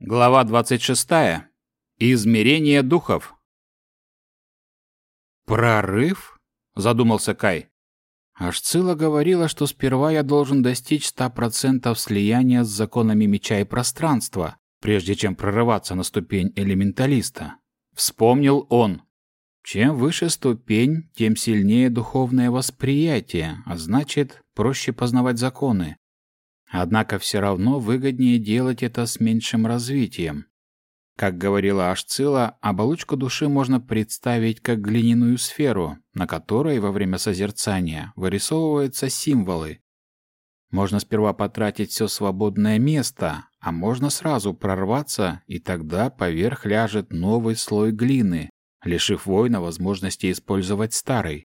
Глава 26. Измерение духов. Прорыв? задумался Кай. Ашцила говорила, что сперва я должен достичь 100% слияния с законами меча и пространства, прежде чем прорываться на ступень элементалиста. Вспомнил он. Чем выше ступень, тем сильнее духовное восприятие, а значит, проще познавать законы. Однако все равно выгоднее делать это с меньшим развитием. Как говорила Ашцила, оболочку души можно представить как глиняную сферу, на которой во время созерцания вырисовываются символы. Можно сперва потратить все свободное место, а можно сразу прорваться, и тогда поверх ляжет новый слой глины, лишив воина возможности использовать старый.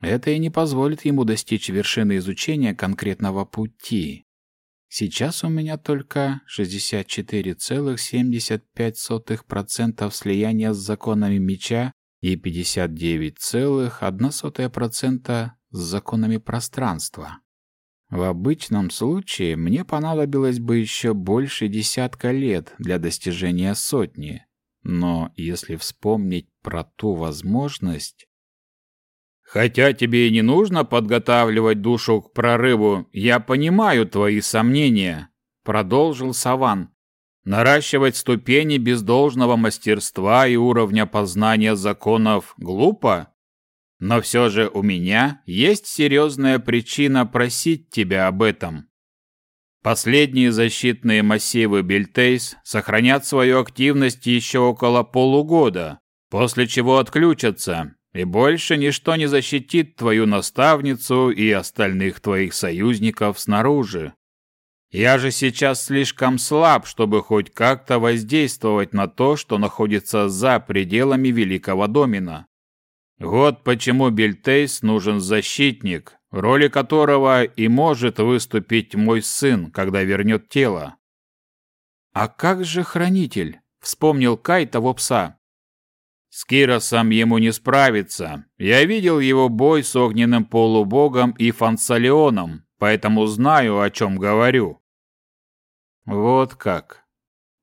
Это и не позволит ему достичь вершины изучения конкретного пути. Сейчас у меня только 64,75% слияния с законами меча и 59,1% с законами пространства. В обычном случае мне понадобилось бы еще больше десятка лет для достижения сотни. Но если вспомнить про ту возможность, Хотя тебе и не нужно подготавливать душу к прорыву, я понимаю твои сомнения, продолжил Саван. Наращивать ступени без должного мастерства и уровня познания законов глупо, но все же у меня есть серьезная причина просить тебя об этом. Последние защитные массивы Бельтейс сохранят свою активность еще около полугода, после чего отключатся, и больше ничто не защитит твою наставницу и остальных твоих союзников снаружи. Я же сейчас слишком слаб, чтобы хоть как-то воздействовать на то, что находится за пределами Великого Домина. Вот почему Бельтейс нужен защитник, роли которого и может выступить мой сын, когда вернет тело. «А как же хранитель?» — вспомнил Кай того пса. С Киросом ему не справиться. Я видел его бой с огненным полубогом и Фансалионом, поэтому знаю, о чем говорю. Вот как.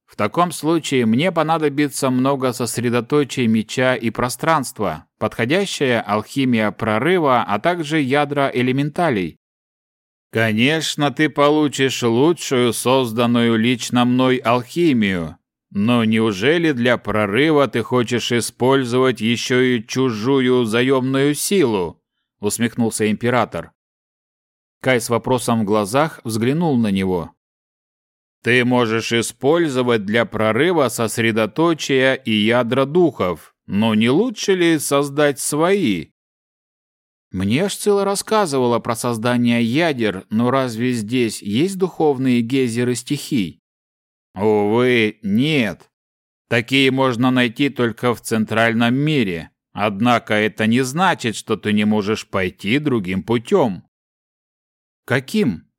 В таком случае мне понадобится много сосредоточий меча и пространства, подходящая алхимия прорыва, а также ядра элементалей. Конечно, ты получишь лучшую созданную лично мной алхимию, но неужели для прорыва ты хочешь использовать еще и чужую заемную силу? Усмехнулся император. Кай с вопросом в глазах взглянул на него. Ты можешь использовать для прорыва сосредоточия и ядра духов, но не лучше ли создать свои? Мне ж цело рассказывала про создание ядер, но разве здесь есть духовные гейзеры стихий? Увы, нет. Такие можно найти только в центральном мире. Однако это не значит, что ты не можешь пойти другим путем. Каким?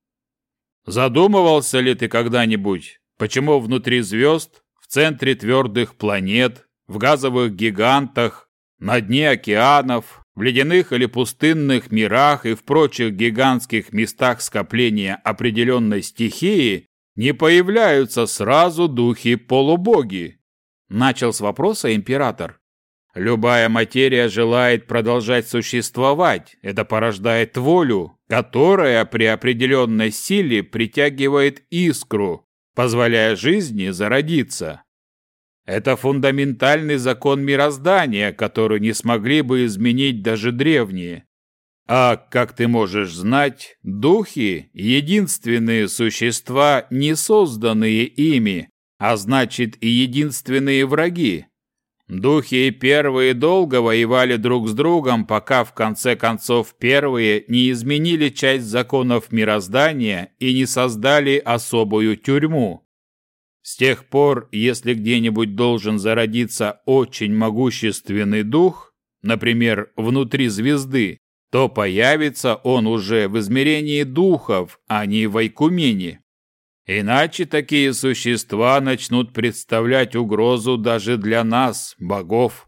Задумывался ли ты когда-нибудь, почему внутри звезд, в центре твердых планет, в газовых гигантах, на дне океанов, в ледяных или пустынных мирах и в прочих гигантских местах скопления определенной стихии не появляются сразу духи-полубоги? Начал с вопроса император. Любая материя желает продолжать существовать. Это порождает волю, которая при определенной силе притягивает искру, позволяя жизни зародиться. Это фундаментальный закон мироздания, который не смогли бы изменить даже древние. А, как ты можешь знать, духи — единственные существа, не созданные ими, а значит и единственные враги. Духи первые долго воевали друг с другом, пока в конце концов первые не изменили часть законов мироздания и не создали особую тюрьму. С тех пор, если где-нибудь должен зародиться очень могущественный дух, например, внутри звезды, то появится он уже в измерении духов, а не в Айкумене. Иначе такие существа начнут представлять угрозу даже для нас, богов.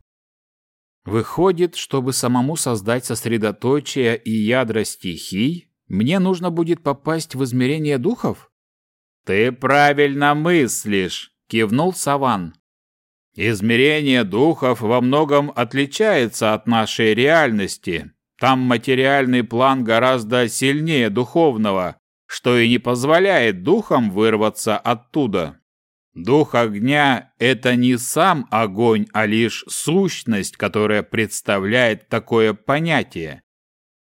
Выходит, чтобы самому создать сосредоточие и ядра стихий, мне нужно будет попасть в измерение духов? Ты правильно мыслишь, кивнул Саван. Измерение духов во многом отличается от нашей реальности. Там материальный план гораздо сильнее духовного, что и не позволяет духам вырваться оттуда. Дух огня – это не сам огонь, а лишь сущность, которая представляет такое понятие.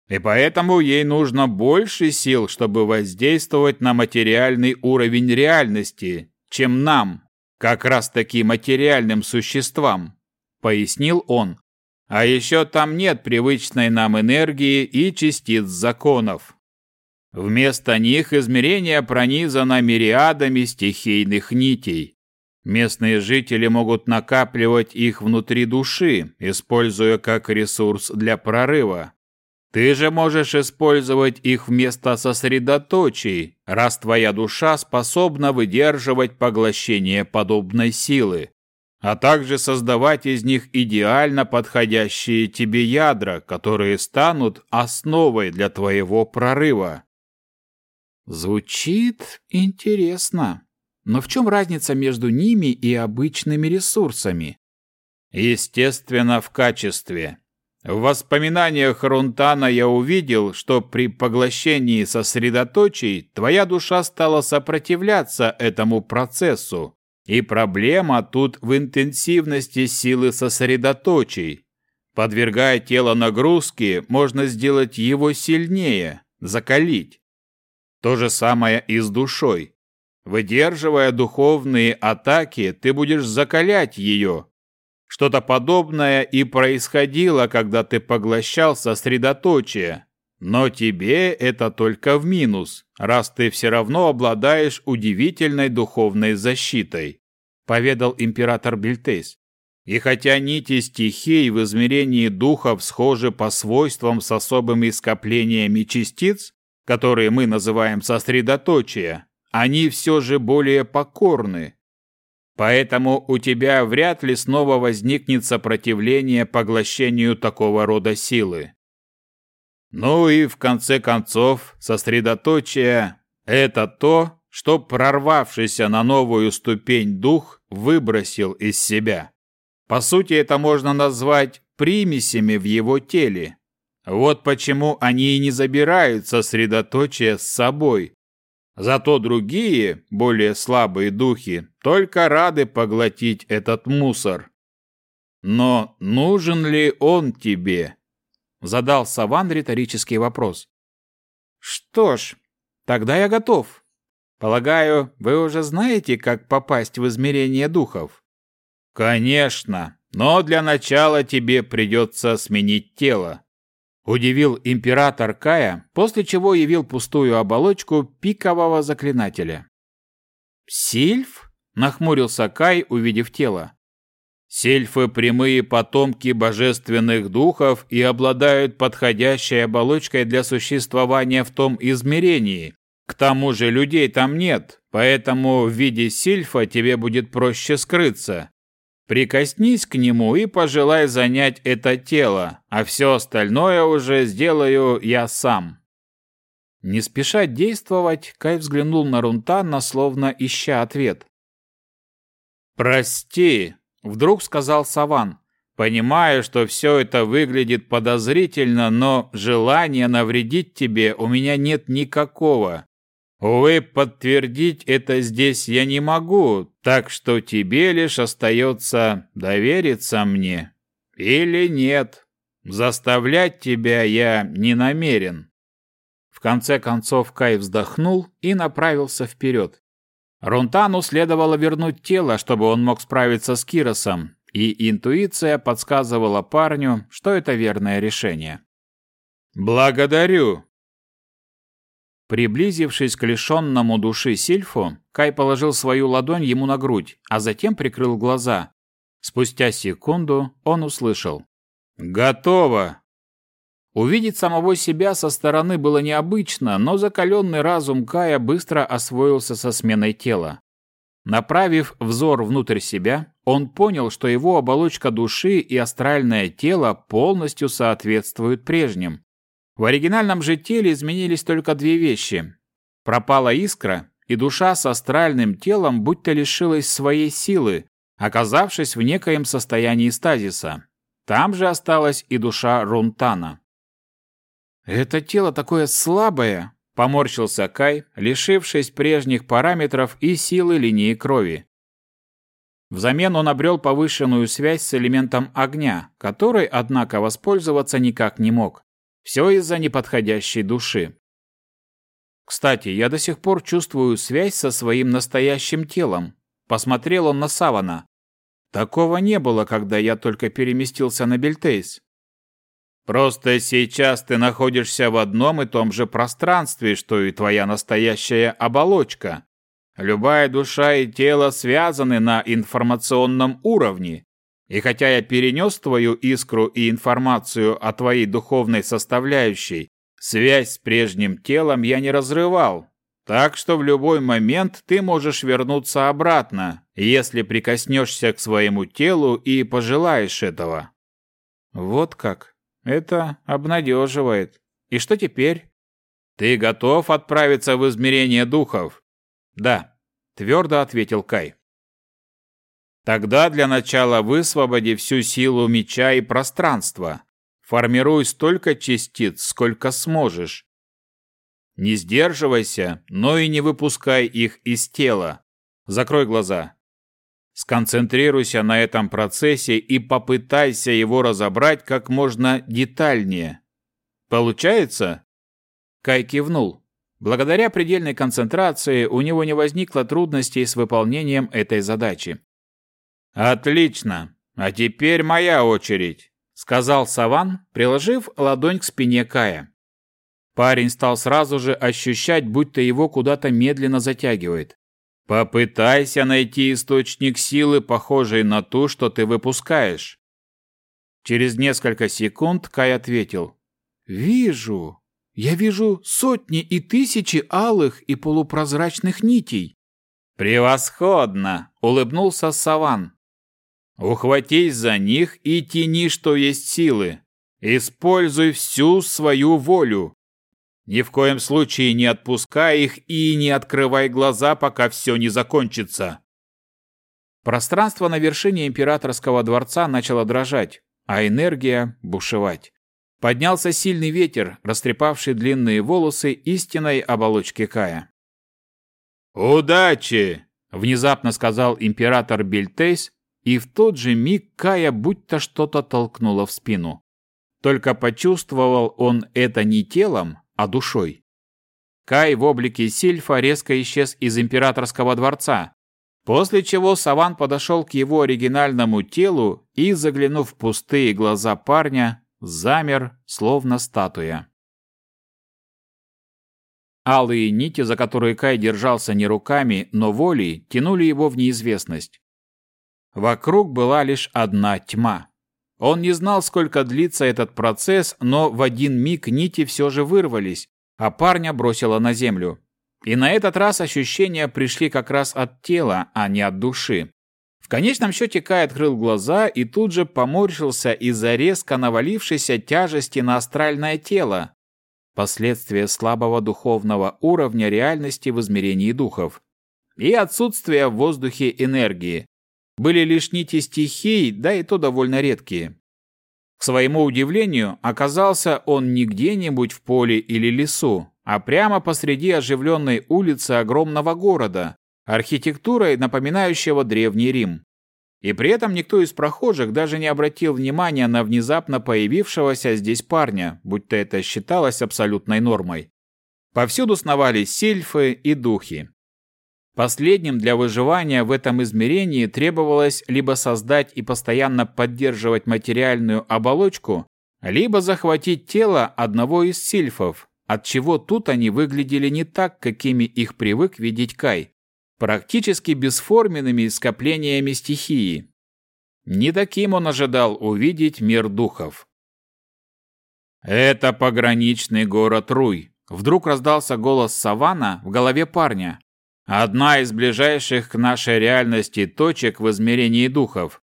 И поэтому ей нужно больше сил, чтобы воздействовать на материальный уровень реальности, чем нам, как раз-таки материальным существам, пояснил он. А еще там нет привычной нам энергии и частиц законов. Вместо них измерение пронизано мириадами стихийных нитей. Местные жители могут накапливать их внутри души, используя как ресурс для прорыва. Ты же можешь использовать их вместо сосредоточий, раз твоя душа способна выдерживать поглощение подобной силы, а также создавать из них идеально подходящие тебе ядра, которые станут основой для твоего прорыва. Звучит интересно. Но в чем разница между ними и обычными ресурсами? Естественно, в качестве. В воспоминаниях Рунтана я увидел, что при поглощении сосредоточий твоя душа стала сопротивляться этому процессу. И проблема тут в интенсивности силы сосредоточий. Подвергая тело нагрузке, можно сделать его сильнее, закалить. То же самое и с душой. Выдерживая духовные атаки, ты будешь закалять ее. Что-то подобное и происходило, когда ты поглощал сосредоточие. Но тебе это только в минус, раз ты все равно обладаешь удивительной духовной защитой, поведал император Бельтейс. И хотя нити стихий в измерении духов схожи по свойствам с особыми скоплениями частиц, которые мы называем сосредоточие, они все же более покорны. Поэтому у тебя вряд ли снова возникнет сопротивление поглощению такого рода силы. Ну и в конце концов, сосредоточие – это то, что прорвавшийся на новую ступень дух выбросил из себя. По сути, это можно назвать примесями в его теле, вот почему они и не забирают сосредоточие с собой. Зато другие, более слабые духи, только рады поглотить этот мусор. Но нужен ли он тебе? Задал Саван риторический вопрос. Что ж, тогда я готов. Полагаю, вы уже знаете, как попасть в измерение духов? Конечно, но для начала тебе придется сменить тело. Удивил император Кая, после чего явил пустую оболочку пикового заклинателя. «Сильф?» – нахмурился Кай, увидев тело. Сильфы – прямые потомки божественных духов и обладают подходящей оболочкой для существования в том измерении. К тому же людей там нет, поэтому в виде сильфа тебе будет проще скрыться. Прикоснись к нему и пожелай занять это тело, а все остальное уже сделаю я сам. Не спеша действовать, Кай взглянул на Рунтана, словно ища ответ. «Прости», — вдруг сказал Саван. «Понимаю, что все это выглядит подозрительно, но желания навредить тебе у меня нет никакого. Увы, подтвердить это здесь я не могу, так что тебе лишь остается довериться мне. Или нет. Заставлять тебя я не намерен. В конце концов Кай вздохнул и направился вперед. Рунтану следовало вернуть тело, чтобы он мог справиться с Киросом, и интуиция подсказывала парню, что это верное решение. «Благодарю», Приблизившись к лишенному души Сильфу, Кай положил свою ладонь ему на грудь, а затем прикрыл глаза. Спустя секунду он услышал. «Готово!» Увидеть самого себя со стороны было необычно, но закаленный разум Кая быстро освоился со сменой тела. Направив взор внутрь себя, он понял, что его оболочка души и астральное тело полностью соответствуют прежним. В оригинальном же теле изменились только две вещи. Пропала искра, и душа с астральным телом будто лишилась своей силы, оказавшись в некоем состоянии стазиса. Там же осталась и душа Рунтана. «Это тело такое слабое!» – поморщился Кай, лишившись прежних параметров и силы линии крови. Взамен он обрел повышенную связь с элементом огня, которой, однако, воспользоваться никак не мог. Все из-за неподходящей души. Кстати, я до сих пор чувствую связь со своим настоящим телом. Посмотрел он на Савана. Такого не было, когда я только переместился на Бельтейс. Просто сейчас ты находишься в одном и том же пространстве, что и твоя настоящая оболочка. Любая душа и тело связаны на информационном уровне. И хотя я перенес твою искру и информацию о твоей духовной составляющей, связь с прежним телом я не разрывал. Так что в любой момент ты можешь вернуться обратно, если прикоснешься к своему телу и пожелаешь этого. Вот как. Это обнадеживает. И что теперь? Ты готов отправиться в измерение духов? «Да», — твердо ответил Кай. «Тогда для начала высвободи всю силу меча и пространства. Формируй столько частиц, сколько сможешь. Не сдерживайся, но и не выпускай их из тела. Закрой глаза. Сконцентрируйся на этом процессе и попытайся его разобрать как можно детальнее. Получается?» Кай кивнул. Благодаря предельной концентрации у него не возникло трудностей с выполнением этой задачи. «Отлично! А теперь моя очередь!» — сказал Саван, приложив ладонь к спине Кая. Парень стал сразу же ощущать, будто его куда-то медленно затягивает. «Попытайся найти источник силы, похожий на ту, что ты выпускаешь». Через несколько секунд Кай ответил. «Вижу». Я вижу сотни и тысячи алых и полупрозрачных нитей. Превосходно, улыбнулся Саван. Ухватись за них и тяни, что есть силы. Используй всю свою волю. Ни в коем случае не отпускай их и не открывай глаза, пока все не закончится. Пространство на вершине императорского дворца начало дрожать, а энергия бушевать. Поднялся сильный ветер, растрепавший длинные волосы истинной оболочки Кая. «Удачи!» – внезапно сказал император Бельтейс, и в тот же миг Кая будто что-то толкнуло в спину. Только почувствовал он это не телом, а душой. Кай в облике Сильфа резко исчез из императорского дворца, после чего Саван подошел к его оригинальному телу и, заглянув в пустые глаза парня, замер, словно статуя. Алые нити, за которые Кай держался не руками, но волей, тянули его в неизвестность. Вокруг была лишь одна тьма. Он не знал, сколько длится этот процесс, но в один миг нити все же вырвались, а парня бросило на землю. И на этот раз ощущения пришли как раз от тела, а не от души. В конечном счете Кай открыл глаза и тут же поморщился из-за резко навалившейся тяжести на астральное тело. Последствия слабого духовного уровня реальности в измерении духов. И отсутствие в воздухе энергии. Были лишь нити стихий, да и то довольно редкие. К своему удивлению, оказался он не где-нибудь в поле или лесу, а прямо посреди оживленной улицы огромного города, архитектурой, напоминающего Древний Рим. И при этом никто из прохожих даже не обратил внимания на внезапно появившегося здесь парня, будто это считалось абсолютной нормой. Повсюду сновали сильфы и духи. Последним для выживания в этом измерении требовалось либо создать и постоянно поддерживать материальную оболочку, либо захватить тело одного из сильфов, отчего тут они выглядели не так, какими их привык видеть Кай практически бесформенными скоплениями стихии. Не таким он ожидал увидеть мир духов. «Это пограничный город Руй», — вдруг раздался голос Савана в голове парня. «Одна из ближайших к нашей реальности точек в измерении духов.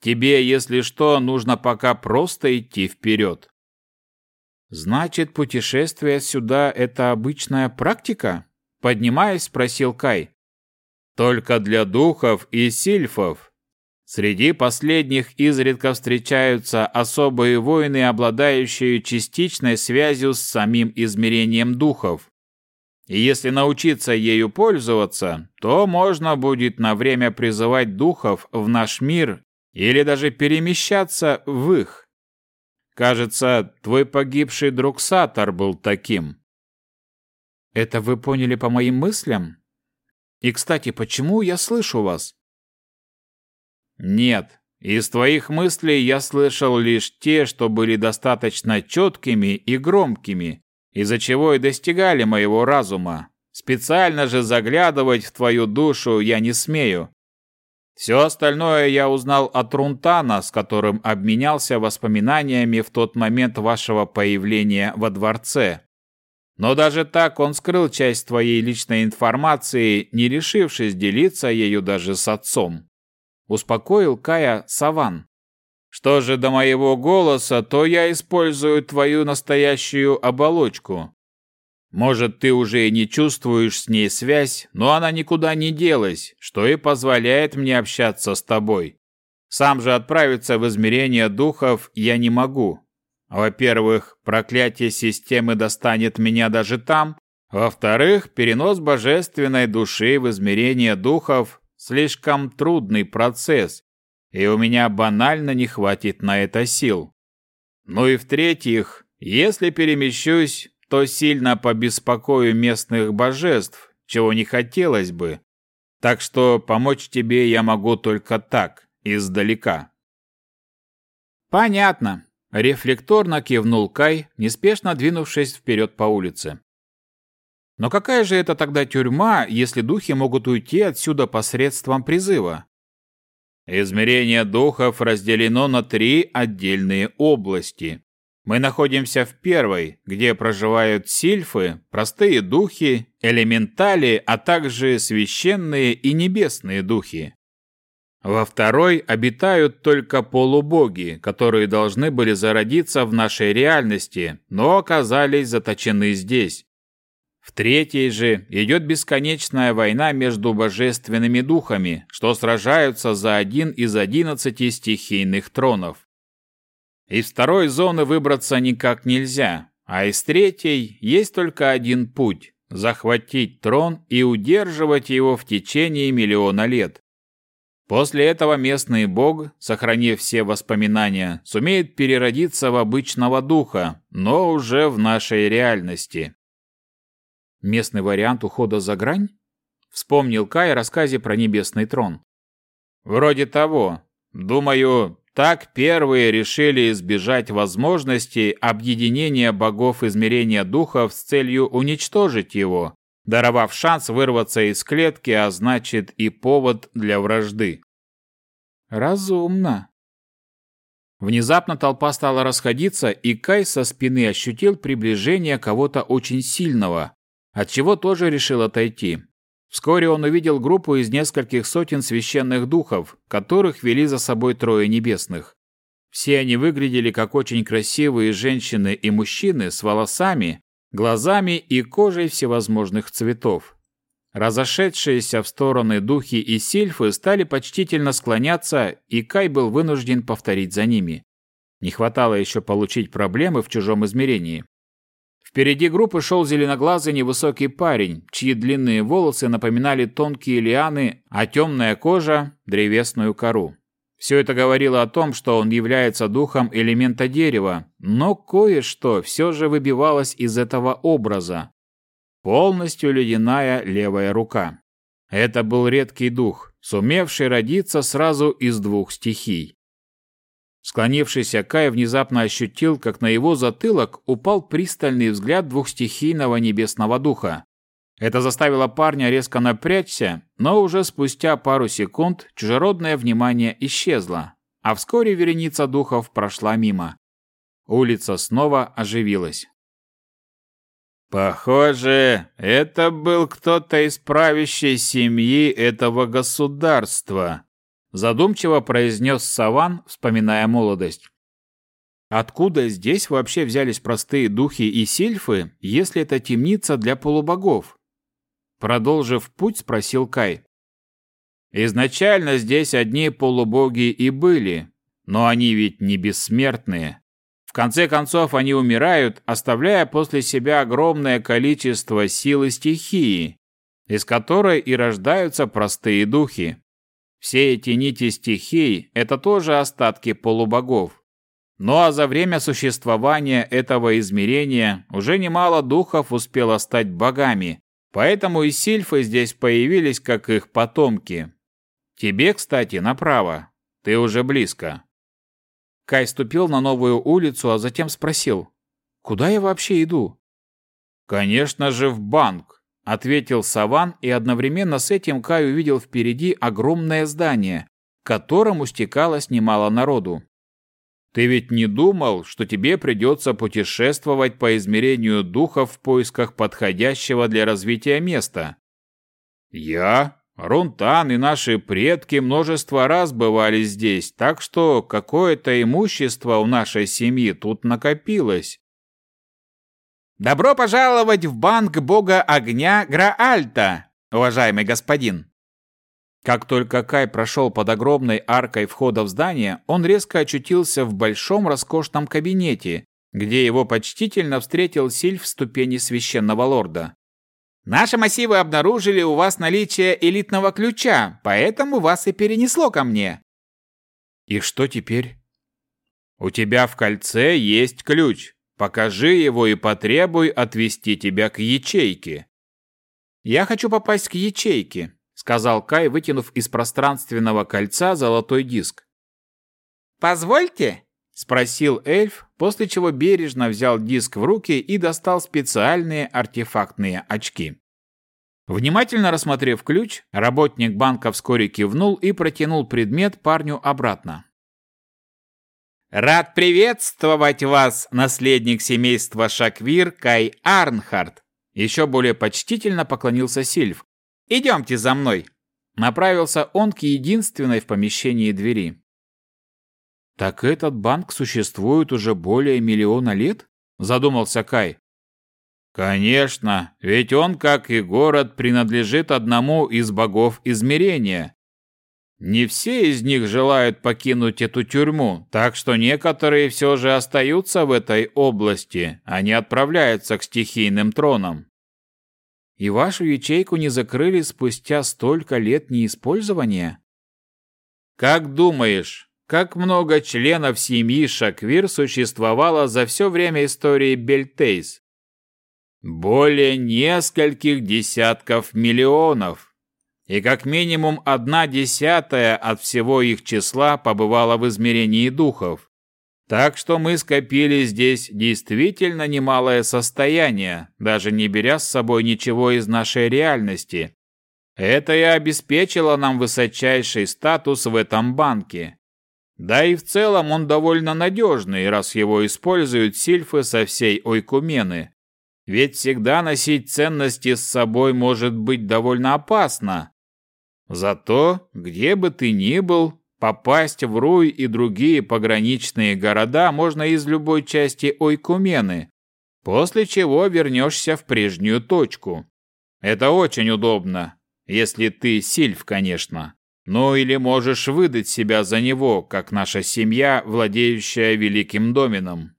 Тебе, если что, нужно пока просто идти вперед». «Значит, путешествие сюда — это обычная практика?» Поднимаясь, спросил Кай. «Только для духов и сильфов. Среди последних изредка встречаются особые воины, обладающие частичной связью с самим измерением духов. И если научиться ею пользоваться, то можно будет на время призывать духов в наш мир или даже перемещаться в их. Кажется, твой погибший друг Сатар был таким. Это вы поняли по моим мыслям? И, кстати, почему я слышу вас? Нет, из твоих мыслей я слышал лишь те, что были достаточно четкими и громкими, из-за чего и достигали моего разума. Специально же заглядывать в твою душу я не смею. Все остальное я узнал от Рунтана, с которым обменялся воспоминаниями в тот момент вашего появления во дворце. Но даже так он скрыл часть твоей личной информации, не решившись делиться ею даже с отцом. Успокоил Кая Саван. Что же до моего голоса, то я использую твою настоящую оболочку. Может, ты уже и не чувствуешь с ней связь, но она никуда не делась, что и позволяет мне общаться с тобой. Сам же отправиться в измерение духов я не могу. Во-первых, проклятие системы достанет меня даже там. Во-вторых, перенос божественной души в измерение духов – слишком трудный процесс, и у меня банально не хватит на это сил. Ну и в-третьих, если перемещусь, то сильно побеспокою местных божеств, чего не хотелось бы. Так что помочь тебе я могу только так, издалека. Понятно. Рефлекторно кивнул Кай, неспешно двинувшись вперед по улице. Но какая же это тогда тюрьма, если духи могут уйти отсюда посредством призыва? Измерение духов разделено на три отдельные области. Мы находимся в первой, где проживают сильфы, простые духи, элементали, а также священные и небесные духи. Во второй обитают только полубоги, которые должны были зародиться в нашей реальности, но оказались заточены здесь. В третьей же идет бесконечная война между божественными духами, что сражаются за один из одиннадцати стихийных тронов. Из второй зоны выбраться никак нельзя, а из третьей есть только один путь – захватить трон и удерживать его в течение миллиона лет. После этого местный бог, сохранив все воспоминания, сумеет переродиться в обычного духа, но уже в нашей реальности. Местный вариант ухода за грань? Вспомнил Кай о рассказе про небесный трон. Вроде того. Думаю, так первые решили избежать возможности объединения богов измерения духов с целью уничтожить его, даровав шанс вырваться из клетки, а значит и повод для вражды. Разумно. Внезапно толпа стала расходиться, и Кай со спины ощутил приближение кого-то очень сильного, отчего тоже решил отойти. Вскоре он увидел группу из нескольких сотен священных духов, которых вели за собой трое небесных. Все они выглядели как очень красивые женщины и мужчины с волосами, глазами и кожей всевозможных цветов. Разошедшиеся в стороны духи и сильфы стали почтительно склоняться, и Кай был вынужден повторить за ними. Не хватало еще получить проблемы в чужом измерении. Впереди группы шел зеленоглазый невысокий парень, чьи длинные волосы напоминали тонкие лианы, а темная кожа – древесную кору. Все это говорило о том, что он является духом элемента дерева, но кое-что все же выбивалось из этого образа. Полностью ледяная левая рука. Это был редкий дух, сумевший родиться сразу из двух стихий. Склонившийся Кай внезапно ощутил, как на его затылок упал пристальный взгляд двухстихийного небесного духа. Это заставило парня резко напрячься, но уже спустя пару секунд чужеродное внимание исчезло, а вскоре вереница духов прошла мимо. Улица снова оживилась. «Похоже, это был кто-то из правящей семьи этого государства», задумчиво произнес Саван, вспоминая молодость. Откуда здесь вообще взялись простые духи и сильфы, если это темница для полубогов? Продолжив путь, спросил Кай. Изначально здесь одни полубоги и были, но они ведь не бессмертные. В конце концов они умирают, оставляя после себя огромное количество силы стихии, из которой и рождаются простые духи. Все эти нити стихий – это тоже остатки полубогов. Ну а за время существования этого измерения уже немало духов успело стать богами, поэтому и сильфы здесь появились как их потомки. Тебе, кстати, направо. Ты уже близко. Кай ступил на новую улицу, а затем спросил, «Куда я вообще иду?» «Конечно же, в банк», — ответил Саван, и одновременно с этим Кай увидел впереди огромное здание, к которому стекалось немало народу. «Ты ведь не думал, что тебе придется путешествовать по измерению духов в поисках подходящего для развития места?» «Я?» Рунтан и наши предки множество раз бывали здесь, так что какое-то имущество у нашей семьи тут накопилось. Добро пожаловать в банк бога огня Граальта, уважаемый господин. Как только Кай прошел под огромной аркой входа в здание, он резко очутился в большом роскошном кабинете, где его почтительно встретил сильф ступени священного лорда. Наши массивы обнаружили у вас наличие элитного ключа, поэтому вас и перенесло ко мне. И что теперь? У тебя в кольце есть ключ. Покажи его и потребуй отвести тебя к ячейке. Я хочу попасть к ячейке, сказал Кай, вытянув из пространственного кольца золотой диск. Позвольте, спросил эльф, после чего бережно взял диск в руки и достал специальные артефактные очки. Внимательно рассмотрев ключ, работник банка вскоре кивнул и протянул предмет парню обратно. «Рад приветствовать вас, наследник семейства Шаквир Кай Арнхард!» Еще более почтительно поклонился Сильв. «Идемте за мной!» Направился он к единственной в помещении двери. «Так этот банк существует уже более миллиона лет?» – задумался Кай. «Конечно, ведь он, как и город, принадлежит одному из богов измерения. Не все из них желают покинуть эту тюрьму, так что некоторые все же остаются в этой области, а не отправляются к стихийным тронам». «И вашу ячейку не закрыли спустя столько лет неиспользования?» «Как думаешь, как много членов семьи Шаквир существовало за все время истории Бельтейс. Более нескольких десятков миллионов. И как минимум одна десятая от всего их числа побывала в измерении духов. Так что мы скопили здесь действительно немалое состояние, даже не беря с собой ничего из нашей реальности. Это и обеспечило нам высочайший статус в этом банке. Да и в целом он довольно надежный, раз его используют сильфы со всей Ойкумены. Ведь всегда носить ценности с собой может быть довольно опасно. Зато, где бы ты ни был, попасть в Руй и другие пограничные города можно из любой части Ойкумены, после чего вернешься в прежнюю точку. Это очень удобно, если ты сильф, конечно. Ну или можешь выдать себя за него, как наша семья, владеющая великим доменом.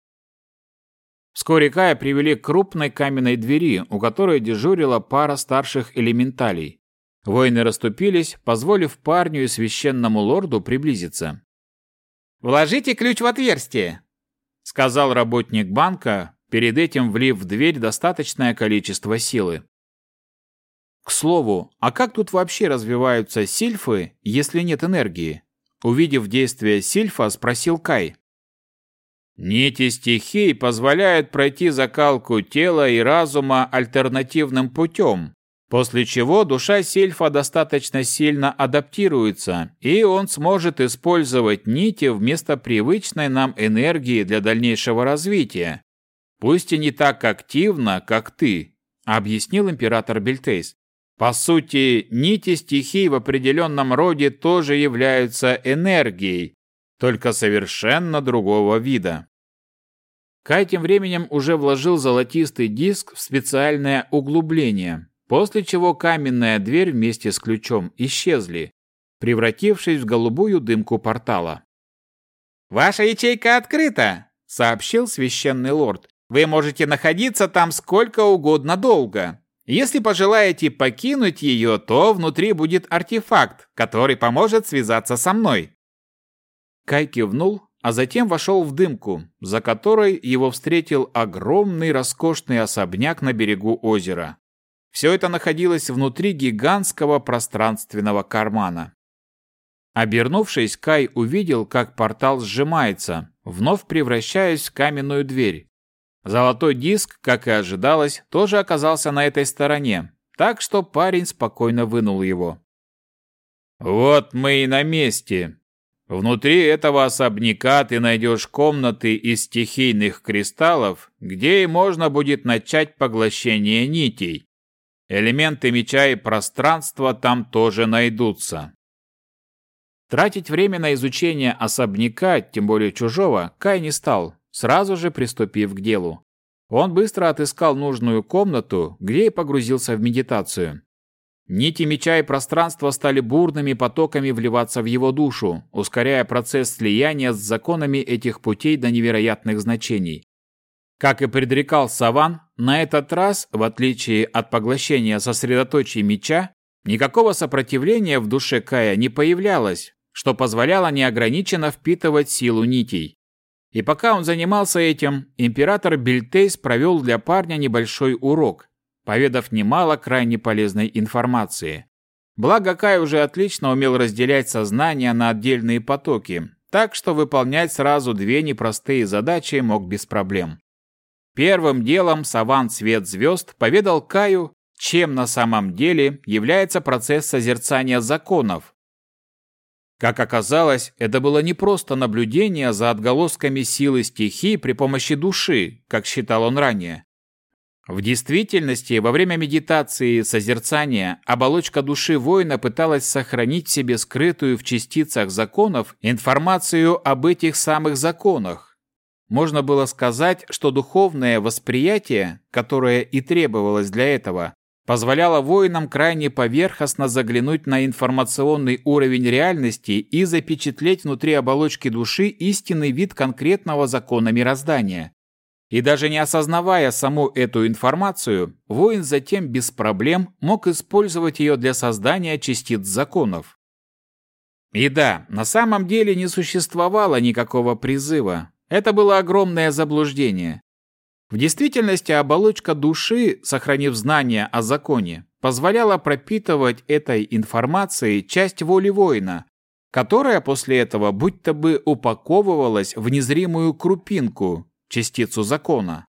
Вскоре Кая привели к крупной каменной двери, у которой дежурила пара старших элементалей. Воины расступились, позволив парню и священному лорду приблизиться. «Вложите ключ в отверстие», — сказал работник банка, перед этим влив в дверь достаточное количество силы. К слову, а как тут вообще развиваются сильфы, если нет энергии? Увидев действие сильфа, спросил Кай. Нити стихий позволяют пройти закалку тела и разума альтернативным путем, после чего душа сильфа достаточно сильно адаптируется, и он сможет использовать нити вместо привычной нам энергии для дальнейшего развития. Пусть и не так активно, как ты, объяснил император Бельтейс. По сути, нити стихий в определенном роде тоже являются энергией, только совершенно другого вида. Кай тем временем уже вложил золотистый диск в специальное углубление, после чего каменная дверь вместе с ключом исчезли, превратившись в голубую дымку портала. «Ваша ячейка открыта!» — сообщил священный лорд. «Вы можете находиться там сколько угодно долго. Если пожелаете покинуть ее, то внутри будет артефакт, который поможет связаться со мной». Кай кивнул, а затем вошел в дымку, за которой его встретил огромный роскошный особняк на берегу озера. Все это находилось внутри гигантского пространственного кармана. Обернувшись, Кай увидел, как портал сжимается, вновь превращаясь в каменную дверь. Золотой диск, как и ожидалось, тоже оказался на этой стороне, так что парень спокойно вынул его. «Вот мы и на месте. Внутри этого особняка ты найдешь комнаты из стихийных кристаллов, где и можно будет начать поглощение нитей. Элементы меча и пространства там тоже найдутся. Тратить время на изучение особняка, тем более чужого, Кай не стал, сразу же приступив к делу. Он быстро отыскал нужную комнату, где и погрузился в медитацию. Нити меча и пространства стали бурными потоками вливаться в его душу, ускоряя процесс слияния с законами этих путей до невероятных значений. Как и предрекал Саван, на этот раз, в отличие от поглощения сосредоточий меча, никакого сопротивления в душе Кая не появлялось, что позволяло неограниченно впитывать силу нитей. И пока он занимался этим, император Бельтейс провел для парня небольшой урок, поведав немало крайне полезной информации. Благо Кай уже отлично умел разделять сознание на отдельные потоки, так что выполнять сразу две непростые задачи мог без проблем. Первым делом Саван Свет Звезд поведал Каю, чем на самом деле является процесс созерцания законов. Как оказалось, это было не просто наблюдение за отголосками силы стихий при помощи души, как считал он ранее. В действительности, во время медитации и созерцания оболочка души воина пыталась сохранить себе скрытую в частицах законов информацию об этих самых законах, можно было сказать, что духовное восприятие, которое и требовалось для этого, позволяло воинам крайне поверхностно заглянуть на информационный уровень реальности и запечатлеть внутри оболочки души истинный вид конкретного закона мироздания. И даже не осознавая саму эту информацию, воин затем без проблем мог использовать ее для создания частиц законов. И да, на самом деле не существовало никакого призыва, это было огромное заблуждение. В действительности оболочка души, сохранив знания о законе, позволяла пропитывать этой информацией часть воли воина, которая после этого будто бы упаковывалась в незримую крупинку, частицу закона.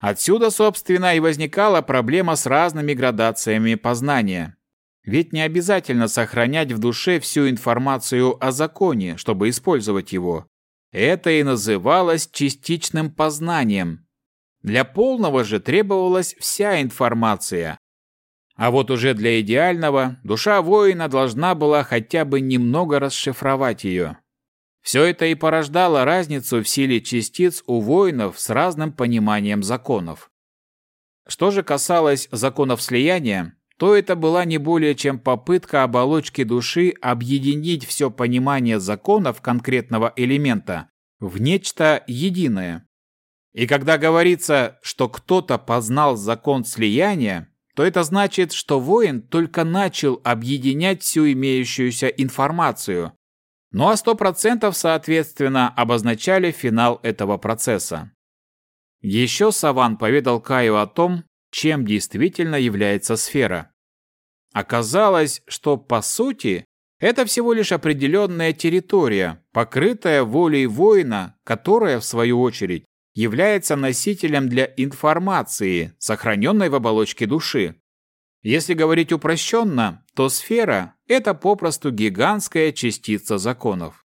Отсюда, собственно, и возникала проблема с разными градациями познания. Ведь не обязательно сохранять в душе всю информацию о законе, чтобы использовать его. Это и называлось частичным познанием. Для полного же требовалась вся информация. А вот уже для идеального душа воина должна была хотя бы немного расшифровать ее. Все это и порождало разницу в силе частиц у воинов с разным пониманием законов. Что же касалось законов слияния, то это была не более чем попытка оболочки души объединить все понимание законов конкретного элемента в нечто единое. И когда говорится, что кто-то познал закон слияния, то это значит, что воин только начал объединять всю имеющуюся информацию. Ну а сто процентов, соответственно, обозначали финал этого процесса. Еще Саван поведал Каю о том, чем действительно является сфера. Оказалось, что по сути это всего лишь определенная территория, покрытая волей воина, которая, в свою очередь, является носителем для информации, сохраненной в оболочке души. Если говорить упрощенно, то сфера – это попросту гигантская частица законов.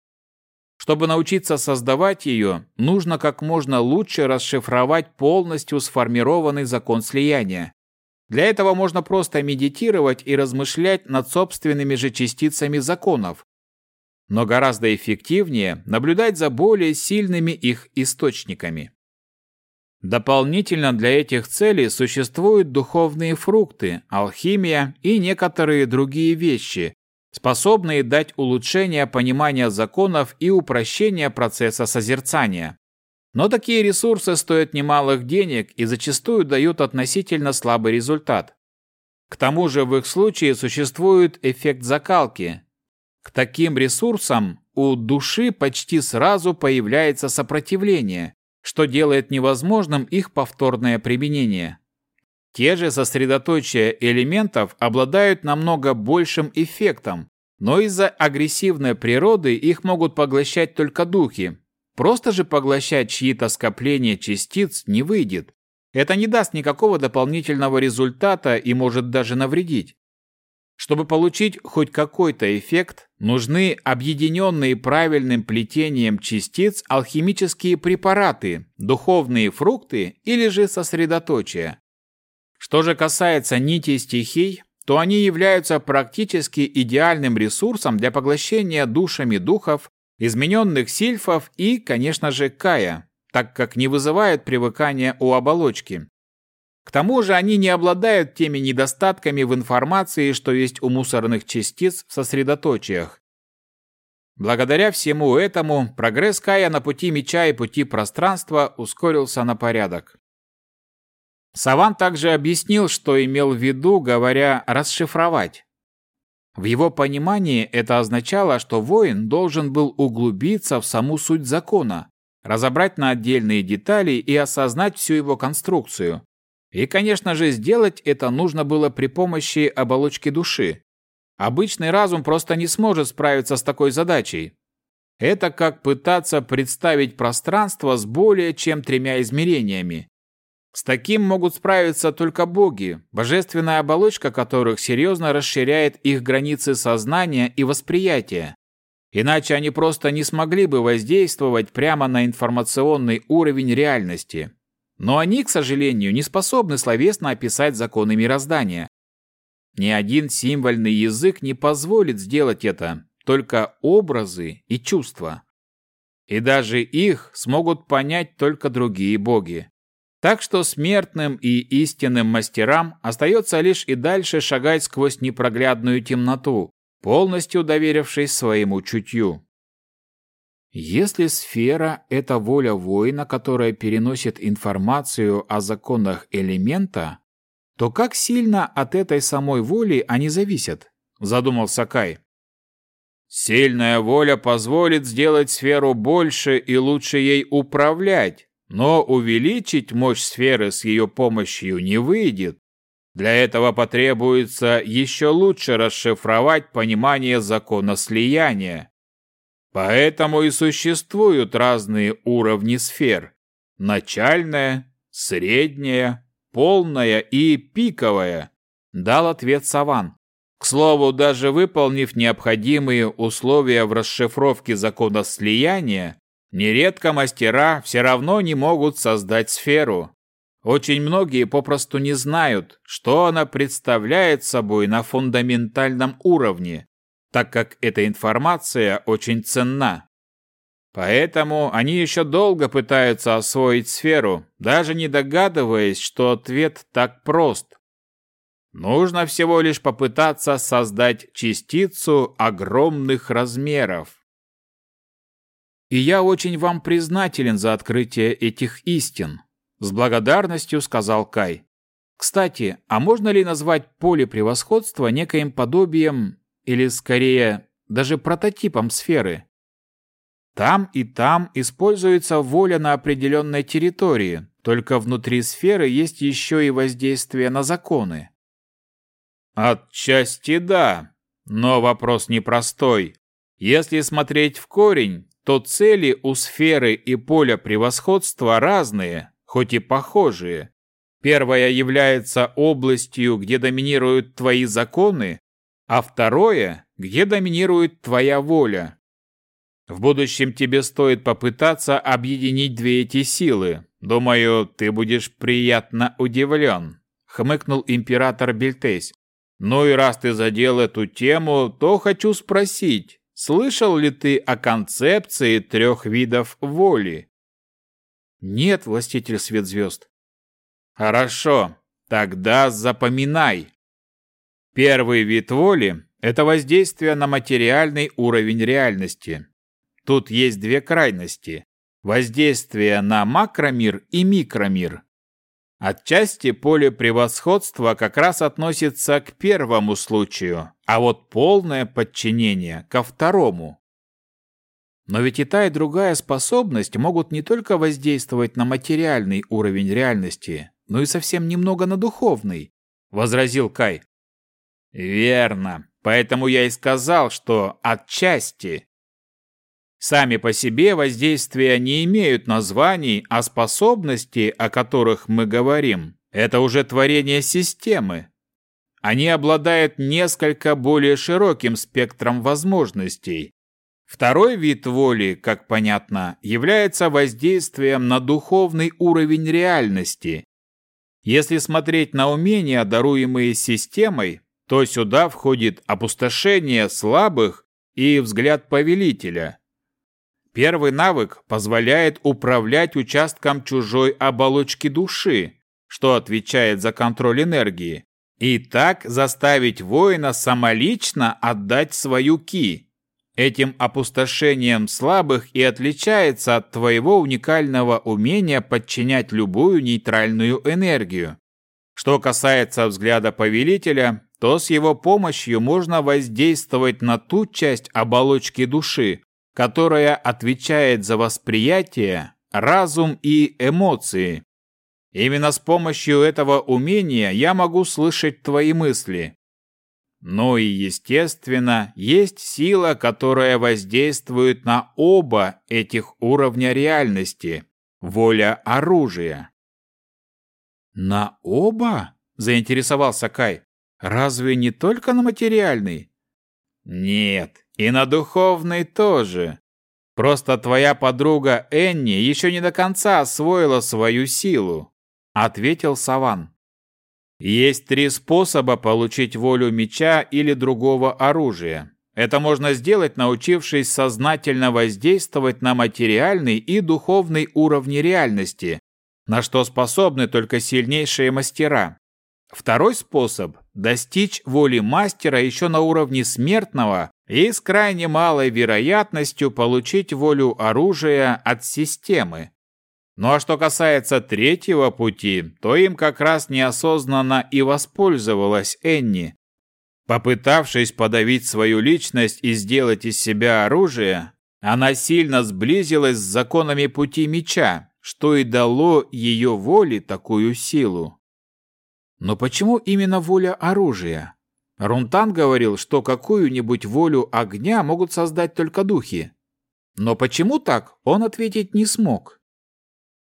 Чтобы научиться создавать ее, нужно как можно лучше расшифровать полностью сформированный закон слияния. Для этого можно просто медитировать и размышлять над собственными же частицами законов. Но гораздо эффективнее наблюдать за более сильными их источниками. Дополнительно для этих целей существуют духовные фрукты, алхимия и некоторые другие вещи, способные дать улучшение понимания законов и упрощение процесса созерцания. Но такие ресурсы стоят немалых денег и зачастую дают относительно слабый результат. К тому же в их случае существует эффект закалки. К таким ресурсам у души почти сразу появляется сопротивление, что делает невозможным их повторное применение. Те же сосредоточия элементов обладают намного большим эффектом, но из-за агрессивной природы их могут поглощать только духи. Просто же поглощать чьи-то скопления частиц не выйдет. Это не даст никакого дополнительного результата и может даже навредить. Чтобы получить хоть какой-то эффект, нужны объединенные правильным плетением частиц алхимические препараты, духовные фрукты или же сосредоточия. Что же касается нитей стихий, то они являются практически идеальным ресурсом для поглощения душами духов, измененных сильфов и, конечно же, кая, так как не вызывают привыкания у оболочки. К тому же они не обладают теми недостатками в информации, что есть у мусорных частиц в сосредоточиях. Благодаря всему этому прогресс Кая на пути меча и пути пространства ускорился на порядок. Саван также объяснил, что имел в виду, говоря «расшифровать». В его понимании это означало, что воин должен был углубиться в саму суть закона, разобрать на отдельные детали и осознать всю его конструкцию, и, конечно же, сделать это нужно было при помощи оболочки души. Обычный разум просто не сможет справиться с такой задачей. Это как пытаться представить пространство с более чем тремя измерениями. С таким могут справиться только боги, божественная оболочка которых серьезно расширяет их границы сознания и восприятия. Иначе они просто не смогли бы воздействовать прямо на информационный уровень реальности. Но они, к сожалению, не способны словесно описать законы мироздания. Ни один символьный язык не позволит сделать это, только образы и чувства. И даже их смогут понять только другие боги. Так что смертным и истинным мастерам остается лишь и дальше шагать сквозь непроглядную темноту, полностью доверившись своему чутью. Если сфера – это воля воина, которая переносит информацию о законах элемента, то как сильно от этой самой воли они зависят? Задумался Кай. Сильная воля позволит сделать сферу больше и лучше ей управлять, но увеличить мощь сферы с ее помощью не выйдет. Для этого потребуется еще лучше расшифровать понимание закона слияния. Поэтому и существуют разные уровни сфер. Начальная, средняя, полная и пиковая, дал ответ Саван. К слову, даже выполнив необходимые условия в расшифровке закона слияния, нередко мастера все равно не могут создать сферу. Очень многие попросту не знают, что она представляет собой на фундаментальном уровне, так как эта информация очень ценна. Поэтому они еще долго пытаются освоить сферу, даже не догадываясь, что ответ так прост. Нужно всего лишь попытаться создать частицу огромных размеров. И я очень вам признателен за открытие этих истин, с благодарностью сказал Кай. Кстати, а можно ли назвать поле превосходства некоим подобием или скорее даже прототипом сферы. Там и там используется воля на определенной территории, только внутри сферы есть еще и воздействие на законы. Отчасти да, но вопрос непростой. Если смотреть в корень, то цели у сферы и поля превосходства разные, хоть и похожие. Первая является областью, где доминируют твои законы, а второе, где доминирует твоя воля. В будущем тебе стоит попытаться объединить две эти силы. Думаю, ты будешь приятно удивлен», — хмыкнул император Бельтейс. «Ну и раз ты задел эту тему, то хочу спросить, слышал ли ты о концепции трех видов воли?» Нет, властитель свет звезд. Хорошо, тогда запоминай. Первый вид воли – это воздействие на материальный уровень реальности. Тут есть две крайности – воздействие на макромир и микромир. Отчасти поле превосходства как раз относится к первому случаю, а вот полное подчинение – ко второму. Но ведь и та, и другая способность могут не только воздействовать на материальный уровень реальности, но и совсем немного на духовный, — возразил Кай. Верно. Поэтому я и сказал, что отчасти. Сами по себе воздействия не имеют названий, а способности, о которых мы говорим, это уже творение системы. Они обладают несколько более широким спектром возможностей, Второй вид воли, как понятно, является воздействием на духовный уровень реальности. Если смотреть на умения, даруемые системой, то сюда входит опустошение слабых и взгляд повелителя. Первый навык позволяет управлять участком чужой оболочки души, что отвечает за контроль энергии, и так заставить воина самолично отдать свою ки. Этим опустошением слабых и отличается от твоего уникального умения подчинять любую нейтральную энергию. Что касается взгляда повелителя, то с его помощью можно воздействовать на ту часть оболочки души, которая отвечает за восприятие, разум и эмоции. Именно с помощью этого умения я могу слышать твои мысли, но и, естественно, есть сила, которая воздействует на оба этих уровня реальности – воля оружия. «На оба?» – заинтересовался Кай. «Разве не только на материальный?» «Нет, и на духовный тоже. Просто твоя подруга Энни еще не до конца освоила свою силу», – ответил Саван. Есть три способа получить волю меча или другого оружия. Это можно сделать, научившись сознательно воздействовать на материальный и духовный уровни реальности, на что способны только сильнейшие мастера. Второй способ – достичь воли мастера еще на уровне смертного и с крайне малой вероятностью получить волю оружия от системы. Ну а что касается третьего пути, то им как раз неосознанно и воспользовалась Энни. Попытавшись подавить свою личность и сделать из себя оружие, она сильно сблизилась с законами пути меча, что и дало ее воле такую силу. Но почему именно воля оружия? Рунтан говорил, что какую-нибудь волю огня могут создать только духи. Но почему так, он ответить не смог.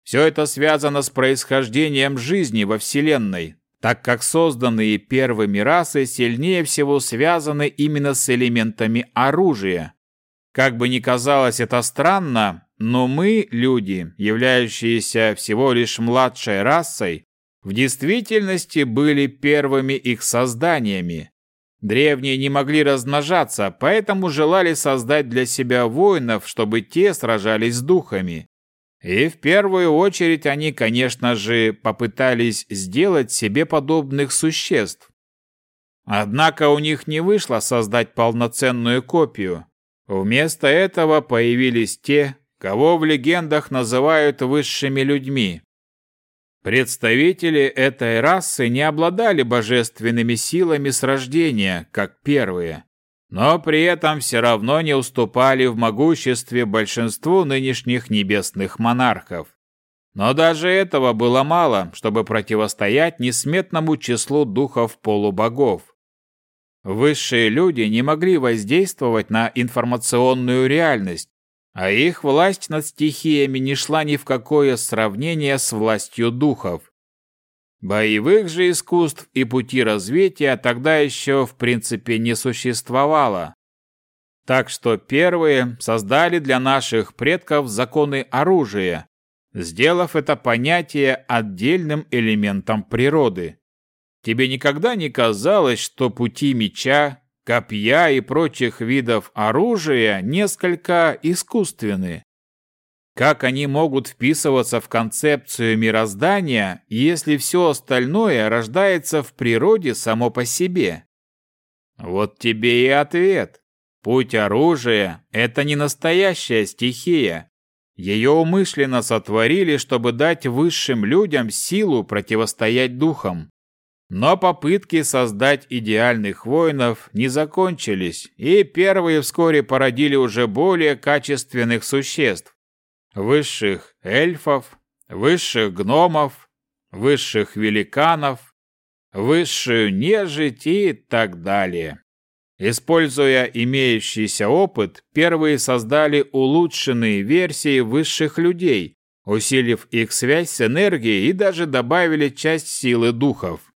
Все это связано с происхождением жизни во Вселенной, так как созданные первыми расы сильнее всего связаны именно с элементами оружия. Как бы ни казалось это странно, но мы, люди, являющиеся всего лишь младшей расой, в действительности были первыми их созданиями. Древние не могли размножаться, поэтому желали создать для себя воинов, чтобы те сражались с духами. И в первую очередь они, конечно же, попытались сделать себе подобных существ. Однако у них не вышло создать полноценную копию. Вместо этого появились те, кого в легендах называют высшими людьми. Представители этой расы не обладали божественными силами с рождения, как первые но при этом все равно не уступали в могуществе большинству нынешних небесных монархов. Но даже этого было мало, чтобы противостоять несметному числу духов полубогов. Высшие люди не могли воздействовать на информационную реальность, а их власть над стихиями не шла ни в какое сравнение с властью духов. Боевых же искусств и пути развития тогда еще в принципе не существовало. Так что первые создали для наших предков законы оружия, сделав это понятие отдельным элементом природы. Тебе никогда не казалось, что пути меча, копья и прочих видов оружия несколько искусственны? Как они могут вписываться в концепцию мироздания, если все остальное рождается в природе само по себе? Вот тебе и ответ. Путь оружия – это не настоящая стихия. Ее умышленно сотворили, чтобы дать высшим людям силу противостоять духам. Но попытки создать идеальных воинов не закончились, и первые вскоре породили уже более качественных существ, высших эльфов, высших гномов, высших великанов, высшую нежить и так далее. Используя имеющийся опыт, первые создали улучшенные версии высших людей, усилив их связь с энергией и даже добавили часть силы духов.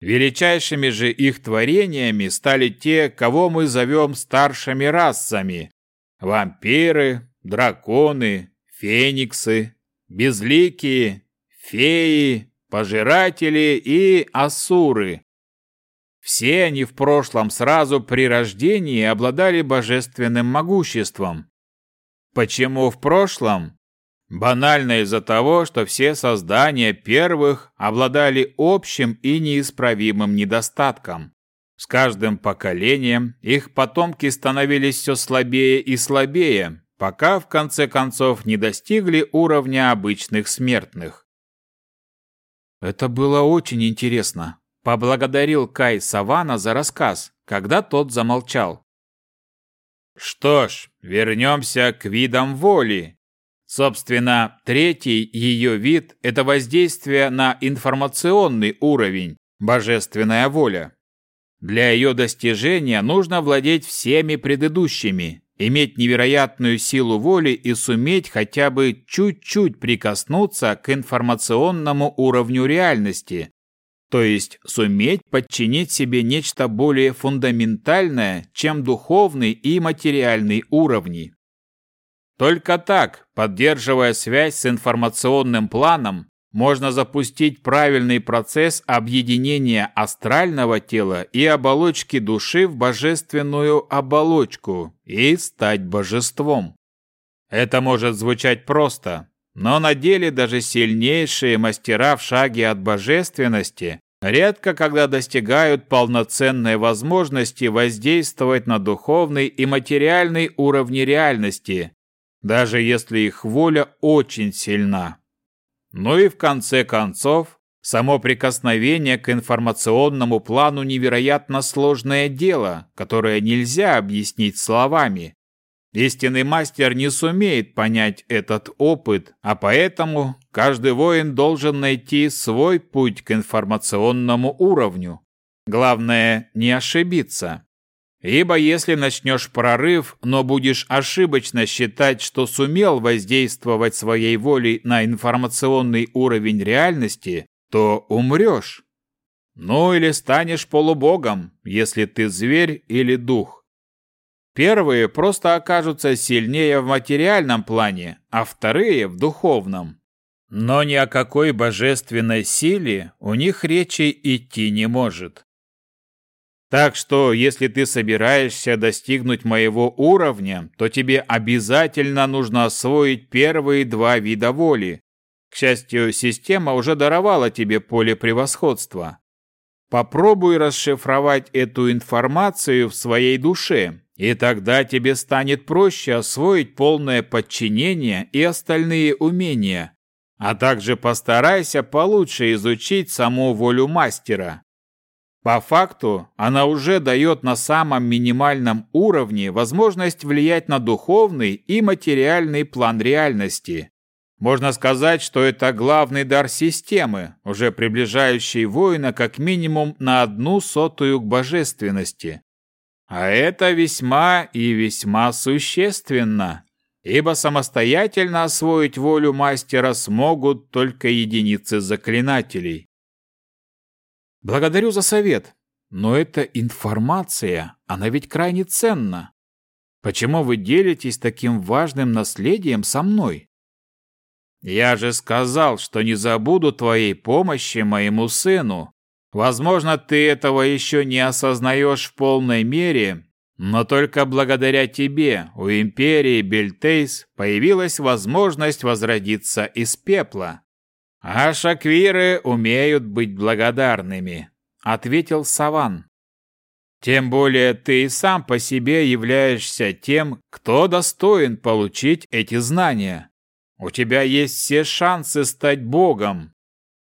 Величайшими же их творениями стали те, кого мы зовем старшими расами – вампиры, драконы, фениксы, безликие, феи, пожиратели и асуры. Все они в прошлом сразу при рождении обладали божественным могуществом. Почему в прошлом? Банально из-за того, что все создания первых обладали общим и неисправимым недостатком. С каждым поколением их потомки становились все слабее и слабее, пока в конце концов не достигли уровня обычных смертных. Это было очень интересно. Поблагодарил Кай Савана за рассказ, когда тот замолчал. Что ж, вернемся к видам воли. Собственно, третий ее вид – это воздействие на информационный уровень, божественная воля. Для ее достижения нужно владеть всеми предыдущими, иметь невероятную силу воли и суметь хотя бы чуть-чуть прикоснуться к информационному уровню реальности, то есть суметь подчинить себе нечто более фундаментальное, чем духовный и материальный уровни. Только так, поддерживая связь с информационным планом, можно запустить правильный процесс объединения астрального тела и оболочки души в божественную оболочку и стать божеством. Это может звучать просто, но на деле даже сильнейшие мастера в шаге от божественности редко когда достигают полноценной возможности воздействовать на духовный и материальный уровни реальности, даже если их воля очень сильна. Ну и в конце концов, само прикосновение к информационному плану невероятно сложное дело, которое нельзя объяснить словами. Истинный мастер не сумеет понять этот опыт, а поэтому каждый воин должен найти свой путь к информационному уровню. Главное, не ошибиться. Ибо если начнешь прорыв, но будешь ошибочно считать, что сумел воздействовать своей волей на информационный уровень реальности, то умрешь. Ну или станешь полубогом, если ты зверь или дух. Первые просто окажутся сильнее в материальном плане, а вторые в духовном. Но ни о какой божественной силе у них речи идти не может. Так что, если ты собираешься достигнуть моего уровня, то тебе обязательно нужно освоить первые два вида воли. К счастью, система уже даровала тебе поле превосходства. Попробуй расшифровать эту информацию в своей душе, и тогда тебе станет проще освоить полное подчинение и остальные умения. А также постарайся получше изучить саму волю мастера. По факту, она уже дает на самом минимальном уровне возможность влиять на духовный и материальный план реальности. Можно сказать, что это главный дар системы, уже приближающий воина как минимум на одну сотую к божественности. А это весьма и весьма существенно, ибо самостоятельно освоить волю мастера смогут только единицы заклинателей. Благодарю за совет, но эта информация, она ведь крайне ценна. Почему вы делитесь таким важным наследием со мной? Я же сказал, что не забуду твоей помощи моему сыну. Возможно, ты этого еще не осознаешь в полной мере, Но только благодаря тебе у империи Бельтейс появилась возможность возродиться из пепла. А шаквиры умеют быть благодарными, ответил Саван. Тем более ты сам по себе являешься тем, кто достоин получить эти знания. У тебя есть все шансы стать богом.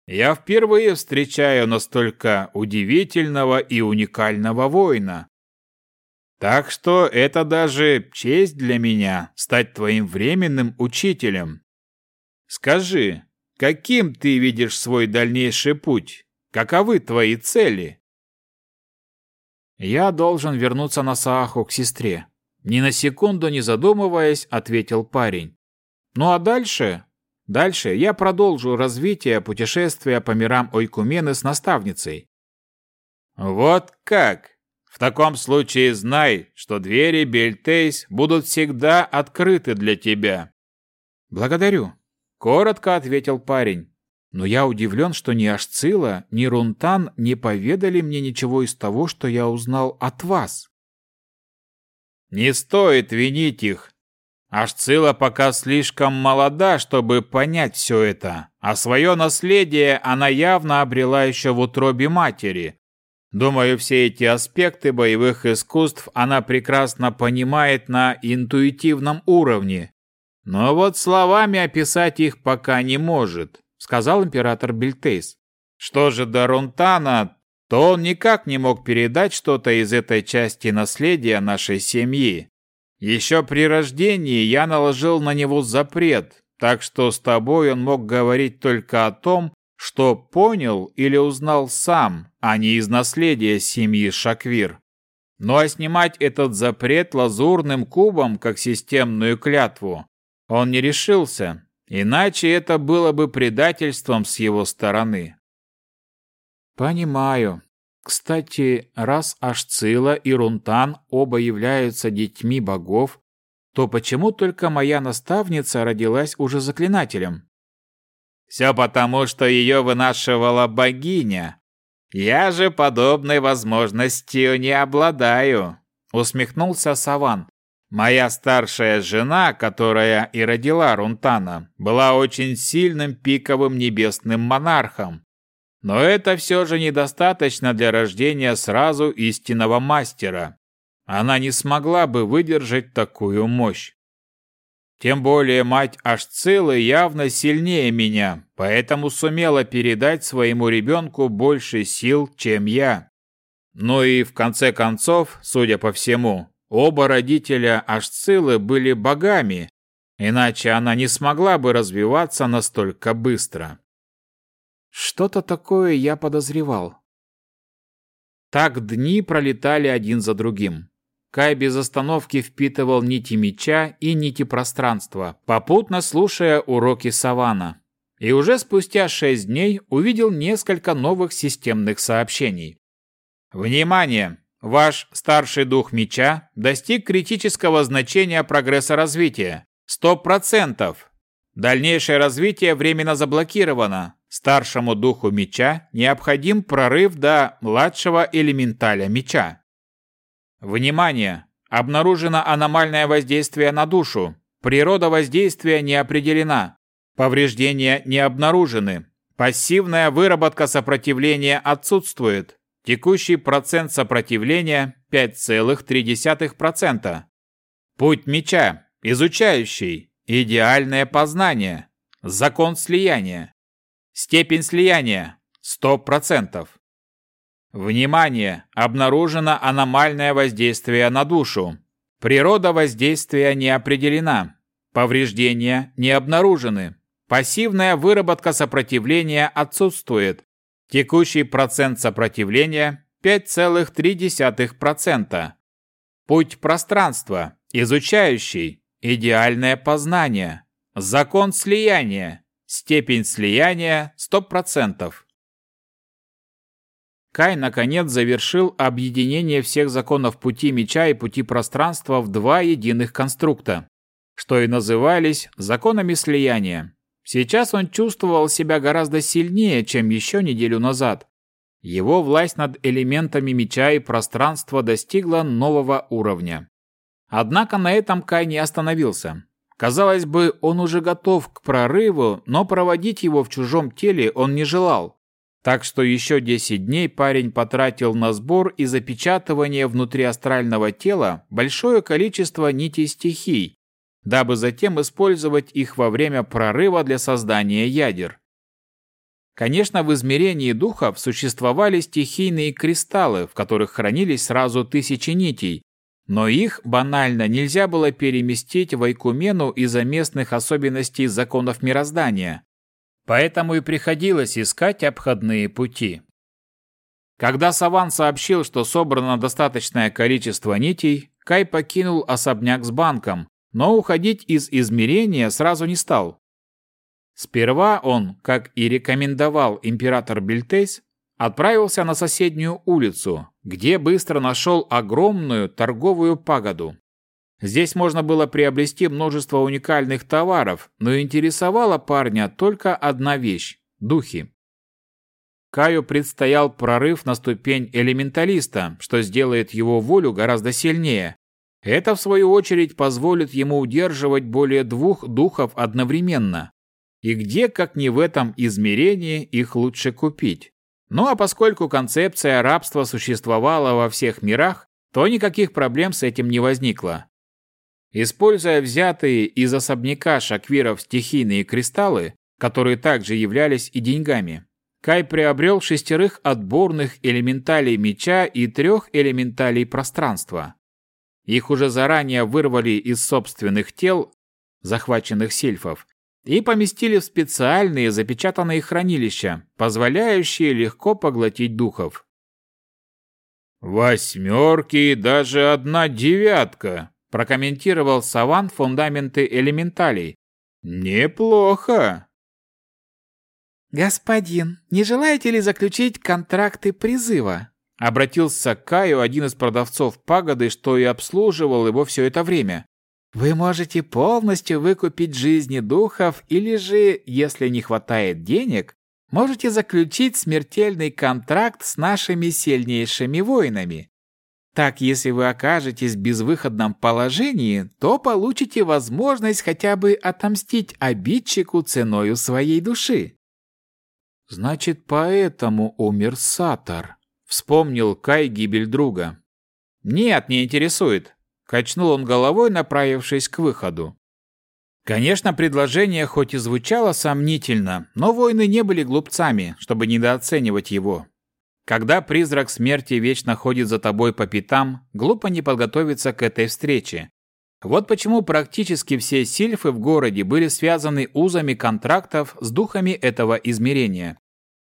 Я впервые встречаю настолько удивительного и уникального воина. Так что это даже честь для меня стать твоим временным учителем. Скажи, каким ты видишь свой дальнейший путь? Каковы твои цели? Я должен вернуться на Сааху к сестре. Ни на секунду не задумываясь, ответил парень. Ну а дальше? Дальше я продолжу развитие путешествия по мирам Ойкумены с наставницей. Вот как? В таком случае знай, что двери Бельтейс будут всегда открыты для тебя. Благодарю, коротко ответил парень. Но я удивлен, что ни Ашцила, ни Рунтан не поведали мне ничего из того, что я узнал от вас. Не стоит винить их. Ашцила пока слишком молода, чтобы понять все это, а свое наследие она явно обрела еще в утробе матери, Думаю, все эти аспекты боевых искусств она прекрасно понимает на интуитивном уровне. Но вот словами описать их пока не может, сказал император Бельтейс. Что же до Рунтана, то он никак не мог передать что-то из этой части наследия нашей семьи. Еще при рождении я наложил на него запрет, так что с тобой он мог говорить только о том, что понял или узнал сам, а не из наследия семьи Шаквир. Ну а снимать этот запрет лазурным кубом как системную клятву он не решился, иначе это было бы предательством с его стороны. Понимаю. Кстати, раз Ашцила и Рунтан оба являются детьми богов, то почему только моя наставница родилась уже заклинателем? Все потому, что ее вынашивала богиня, «Я же подобной возможностью не обладаю», — усмехнулся Саван. «Моя старшая жена, которая и родила Рунтана, была очень сильным пиковым небесным монархом. Но это все же недостаточно для рождения сразу истинного мастера. Она не смогла бы выдержать такую мощь. Тем более мать Ашцилы явно сильнее меня, поэтому сумела передать своему ребенку больше сил, чем я. Ну и в конце концов, судя по всему, оба родителя Ашцилы были богами, иначе она не смогла бы развиваться настолько быстро. Что-то такое я подозревал. Так дни пролетали один за другим. Кай без остановки впитывал нити меча и нити пространства, попутно слушая уроки Савана. И уже спустя шесть дней увидел несколько новых системных сообщений. Внимание! Ваш старший дух меча достиг критического значения прогресса развития. 100%. Дальнейшее развитие временно заблокировано. Старшему духу меча необходим прорыв до младшего элементаля меча. Внимание! Обнаружено аномальное воздействие на душу. Природа воздействия не определена. Повреждения не обнаружены. Пассивная выработка сопротивления отсутствует. Текущий процент сопротивления 5,3%. Путь меча. Изучающий. Идеальное познание. Закон слияния. Степень слияния 100%. Внимание! Обнаружено аномальное воздействие на душу. Природа воздействия не определена. Повреждения не обнаружены. Пассивная выработка сопротивления отсутствует. Текущий процент сопротивления 5,3%. Путь пространства. Изучающий. Идеальное познание. Закон слияния. Степень слияния 100%. Кай наконец завершил объединение всех законов пути меча и пути пространства в два единых конструкта, что и назывались законами слияния. Сейчас он чувствовал себя гораздо сильнее, чем еще неделю назад. Его власть над элементами меча и пространства достигла нового уровня. Однако на этом Кай не остановился. Казалось бы, он уже готов к прорыву, но проводить его в чужом теле он не желал. Так что еще 10 дней парень потратил на сбор и запечатывание внутри астрального тела большое количество нитей стихий, дабы затем использовать их во время прорыва для создания ядер. Конечно, в измерении духов существовали стихийные кристаллы, в которых хранились сразу тысячи нитей, но их банально нельзя было переместить в Айкумену из-за местных особенностей законов мироздания. Поэтому и приходилось искать обходные пути. Когда Саван сообщил, что собрано достаточное количество нитей, Кай покинул особняк с банком, но уходить из измерения сразу не стал. Сперва он, как и рекомендовал император Бельтейс, отправился на соседнюю улицу, где быстро нашел огромную торговую пагоду. Здесь можно было приобрести множество уникальных товаров, но интересовала парня только одна вещь – духи. Каю предстоял прорыв на ступень элементалиста, что сделает его волю гораздо сильнее. Это, в свою очередь, позволит ему удерживать более двух духов одновременно. И где, как не в этом измерении, их лучше купить? Ну а поскольку концепция рабства существовала во всех мирах, то никаких проблем с этим не возникло. Используя взятые из особняка шаквиров стихийные кристаллы, которые также являлись и деньгами, Кай приобрел шестерых отборных элементалей меча и трех элементалей пространства. Их уже заранее вырвали из собственных тел, захваченных сильфов, и поместили в специальные запечатанные хранилища, позволяющие легко поглотить духов. «Восьмерки и даже одна девятка», – прокомментировал Саван фундаменты элементалей. «Неплохо». «Господин, не желаете ли заключить контракты призыва?» Обратился к Каю один из продавцов пагоды, что и обслуживал его все это время. Вы можете полностью выкупить жизни духов или же, если не хватает денег, можете заключить смертельный контракт с нашими сильнейшими воинами. Так, если вы окажетесь в безвыходном положении, то получите возможность хотя бы отомстить обидчику ценою своей души. Значит, поэтому умер Сатар, вспомнил Кай гибель друга. Нет, не интересует. Качнул он головой, направившись к выходу. Конечно, предложение хоть и звучало сомнительно, но воины не были глупцами, чтобы недооценивать его. Когда призрак смерти вечно ходит за тобой по пятам, глупо не подготовиться к этой встрече. Вот почему практически все сильфы в городе были связаны узами контрактов с духами этого измерения.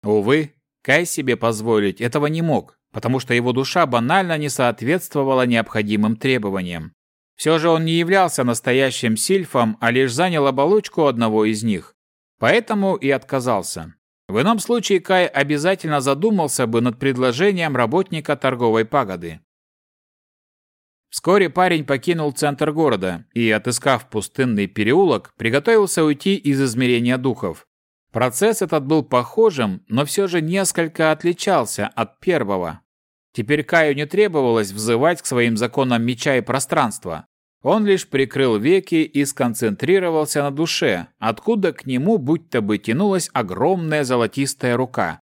Увы, Кай себе позволить этого не мог потому что его душа банально не соответствовала необходимым требованиям. Все же он не являлся настоящим сильфом, а лишь занял оболочку одного из них. Поэтому и отказался. В ином случае Кай обязательно задумался бы над предложением работника торговой пагоды. Вскоре парень покинул центр города и, отыскав пустынный переулок, приготовился уйти из измерения духов. Процесс этот был похожим, но все же несколько отличался от первого. Теперь Каю не требовалось взывать к своим законам меча и пространства. Он лишь прикрыл веки и сконцентрировался на душе, откуда к нему будто бы тянулась огромная золотистая рука.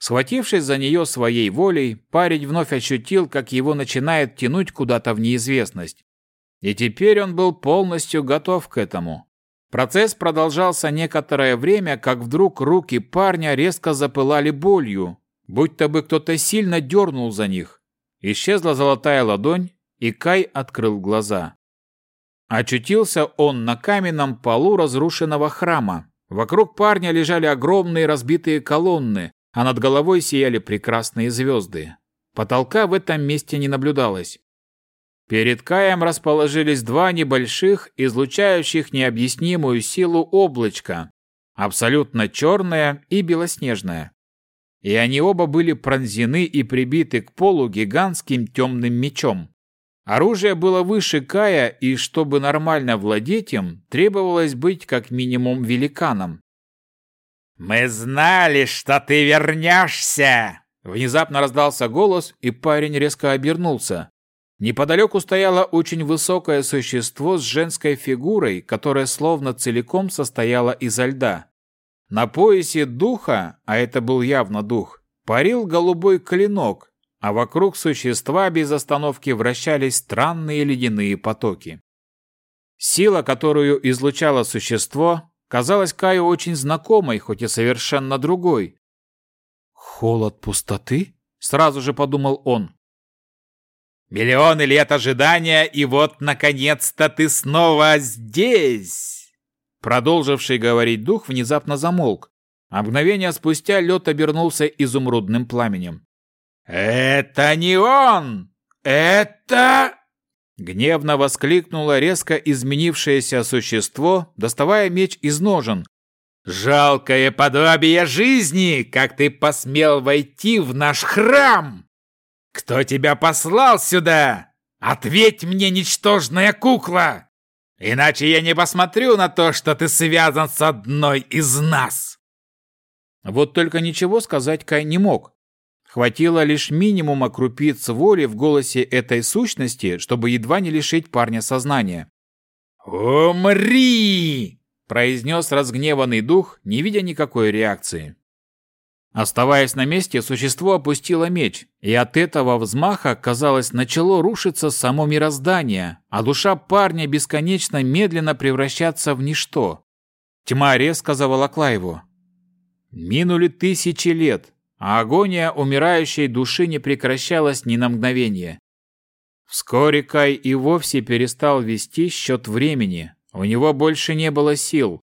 Схватившись за нее своей волей, парень вновь ощутил, как его начинает тянуть куда-то в неизвестность. И теперь он был полностью готов к этому. Процесс продолжался некоторое время, как вдруг руки парня резко запылали болью, будто бы кто-то сильно дернул за них. Исчезла золотая ладонь, и Кай открыл глаза. Очутился он на каменном полу разрушенного храма. Вокруг парня лежали огромные разбитые колонны, а над головой сияли прекрасные звезды. Потолка в этом месте не наблюдалось. Перед Каем расположились два небольших, излучающих необъяснимую силу облачка, абсолютно черное и белоснежное и они оба были пронзены и прибиты к полу гигантским темным мечом. Оружие было выше Кая, и чтобы нормально владеть им, требовалось быть как минимум великаном. «Мы знали, что ты вернешься!» Внезапно раздался голос, и парень резко обернулся. Неподалеку стояло очень высокое существо с женской фигурой, которое словно целиком состояло изо льда. На поясе духа, а это был явно дух, парил голубой клинок, а вокруг существа без остановки вращались странные ледяные потоки. Сила, которую излучало существо, казалась Каю очень знакомой, хоть и совершенно другой. «Холод пустоты?» — сразу же подумал он. «Миллионы лет ожидания, и вот, наконец-то, ты снова здесь!» Продолживший говорить дух внезапно замолк, а мгновение спустя лед обернулся изумрудным пламенем. «Это не он! Это...» Гневно воскликнуло резко изменившееся существо, доставая меч из ножен. «Жалкое подобие жизни! Как ты посмел войти в наш храм? Кто тебя послал сюда? Ответь мне, ничтожная кукла! Иначе я не посмотрю на то, что ты связан с одной из нас!» Вот только ничего сказать Кай не мог. Хватило лишь минимума крупиц воли в голосе этой сущности, чтобы едва не лишить парня сознания. «Умри!» – произнес разгневанный дух, не видя никакой реакции. Оставаясь на месте, существо опустило меч, и от этого взмаха, казалось, начало рушиться само мироздание, а душа парня бесконечно медленно превращаться в ничто. Тьма резко заволокла его. Минули тысячи лет, а агония умирающей души не прекращалась ни на мгновение. Вскоре Кай и вовсе перестал вести счет времени, у него больше не было сил.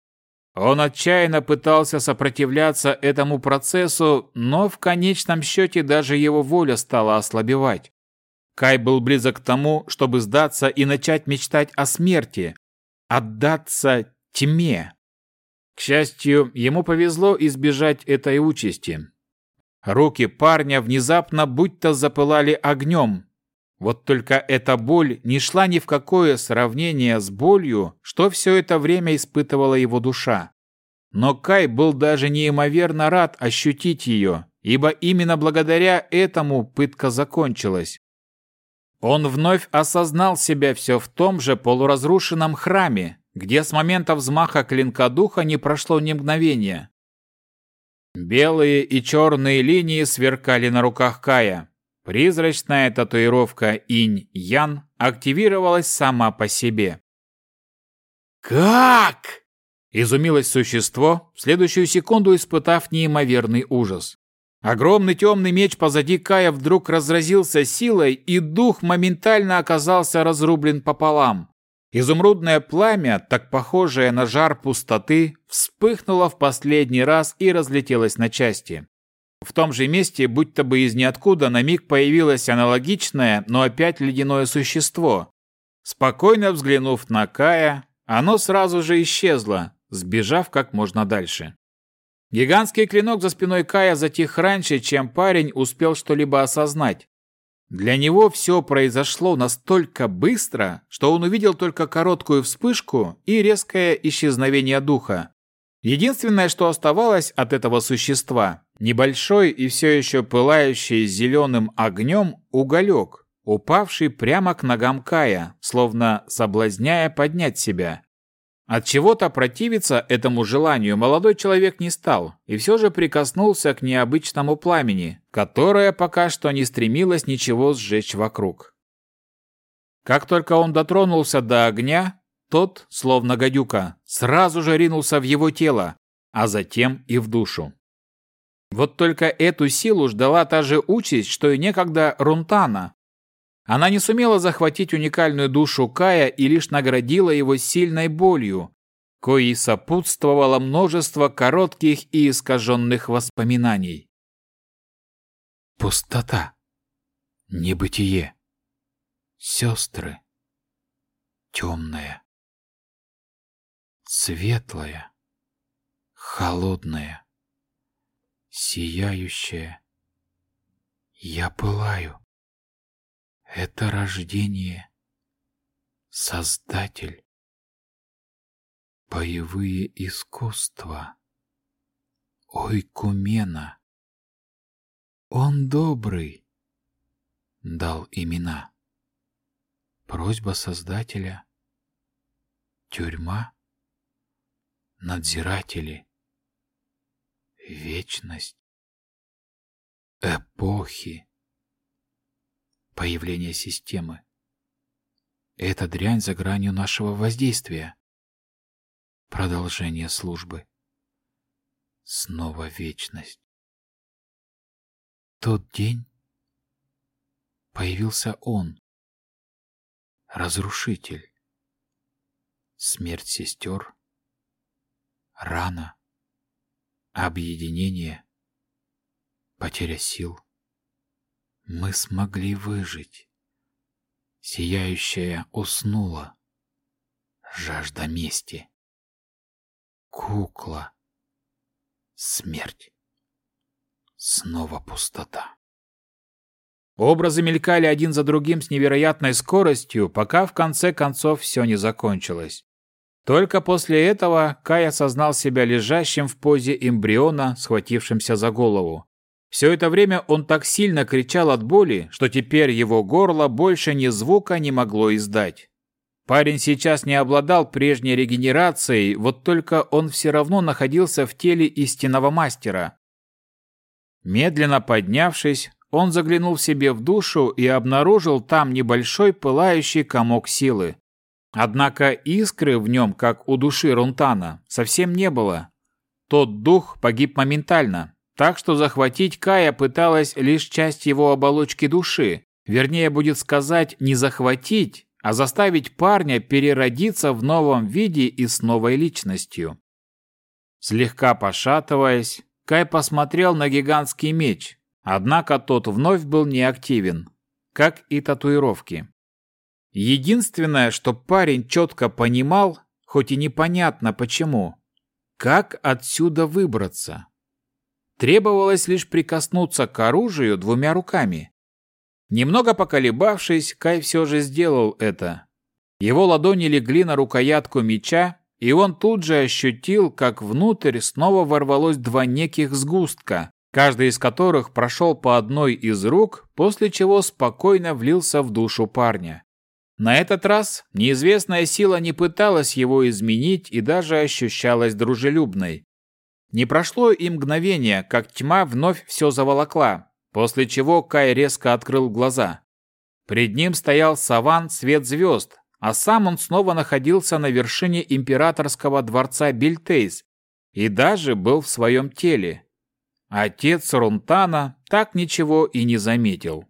Он отчаянно пытался сопротивляться этому процессу, но в конечном счете даже его воля стала ослабевать. Кай был близок к тому, чтобы сдаться и начать мечтать о смерти, отдаться тьме. К счастью, ему повезло избежать этой участи. Руки парня внезапно будто запылали огнем. Вот только эта боль не шла ни в какое сравнение с болью, что все это время испытывала его душа. Но Кай был даже неимоверно рад ощутить ее, ибо именно благодаря этому пытка закончилась. Он вновь осознал себя все в том же полуразрушенном храме, где с момента взмаха клинка духа не прошло ни мгновения. Белые и черные линии сверкали на руках Кая. Призрачная татуировка Инь-Ян активировалась сама по себе. «Как?» – изумилось существо, в следующую секунду испытав неимоверный ужас. Огромный темный меч позади Кая вдруг разразился силой, и дух моментально оказался разрублен пополам. Изумрудное пламя, так похожее на жар пустоты, вспыхнуло в последний раз и разлетелось на части. В том же месте, будто бы из ниоткуда, на миг появилось аналогичное, но опять ледяное существо. Спокойно взглянув на Кая, оно сразу же исчезло, сбежав как можно дальше. Гигантский клинок за спиной Кая затих раньше, чем парень успел что-либо осознать. Для него все произошло настолько быстро, что он увидел только короткую вспышку и резкое исчезновение духа. Единственное, что оставалось от этого существа – небольшой и все еще пылающий зеленым огнем уголек, упавший прямо к ногам Кая, словно соблазняя поднять себя. От чего-то противиться этому желанию молодой человек не стал и все же прикоснулся к необычному пламени, которое пока что не стремилось ничего сжечь вокруг. Как только он дотронулся до огня, тот, словно гадюка, сразу же ринулся в его тело, а затем и в душу. Вот только эту силу ждала та же участь, что и некогда Рунтана, она не сумела захватить уникальную душу Кая и лишь наградила его сильной болью, коей сопутствовало множество коротких и искаженных воспоминаний. Пустота. Небытие. Сестры. Темная. Светлая. Холодная. Сияющая. Я пылаю. Это рождение. Создатель. Боевые искусства. Ой, Кумена. Он добрый, дал имена. Просьба Создателя, тюрьма, надзиратели, вечность, эпохи, появление системы. Эта дрянь за гранью нашего воздействия. Продолжение службы. Снова вечность. Тот день появился он, разрушитель. Смерть сестер, рана, объединение, потеря сил. Мы смогли выжить. Сияющая уснула. Жажда мести. Кукла. Смерть. Снова пустота. Образы мелькали один за другим с невероятной скоростью, пока в конце концов все не закончилось. Только после этого Кай осознал себя лежащим в позе эмбриона, схватившимся за голову. Все это время он так сильно кричал от боли, что теперь его горло больше ни звука не могло издать. Парень сейчас не обладал прежней регенерацией, вот только он все равно находился в теле истинного мастера. Медленно поднявшись, он заглянул себе в душу и обнаружил там небольшой пылающий комок силы. Однако искры в нем, как у души Рунтана, совсем не было. Тот дух погиб моментально, так что захватить Кая пыталась лишь часть его оболочки души. Вернее, будет сказать, не захватить, а заставить парня переродиться в новом виде и с новой личностью. Слегка пошатываясь, Кай посмотрел на гигантский меч, однако тот вновь был неактивен, как и татуировки. Единственное, что парень четко понимал, хоть и непонятно почему, как отсюда выбраться. Требовалось лишь прикоснуться к оружию двумя руками. Немного поколебавшись, Кай все же сделал это. Его ладони легли на рукоятку меча, и он тут же ощутил, как внутрь снова ворвалось два неких сгустка, каждый из которых прошел по одной из рук, после чего спокойно влился в душу парня. На этот раз неизвестная сила не пыталась его изменить и даже ощущалась дружелюбной. Не прошло и мгновение, как тьма вновь все заволокла, после чего Кай резко открыл глаза. Пред ним стоял саван цвет звезд, а сам он снова находился на вершине императорского дворца Бильтейс и даже был в своем теле. Отец Рунтана так ничего и не заметил.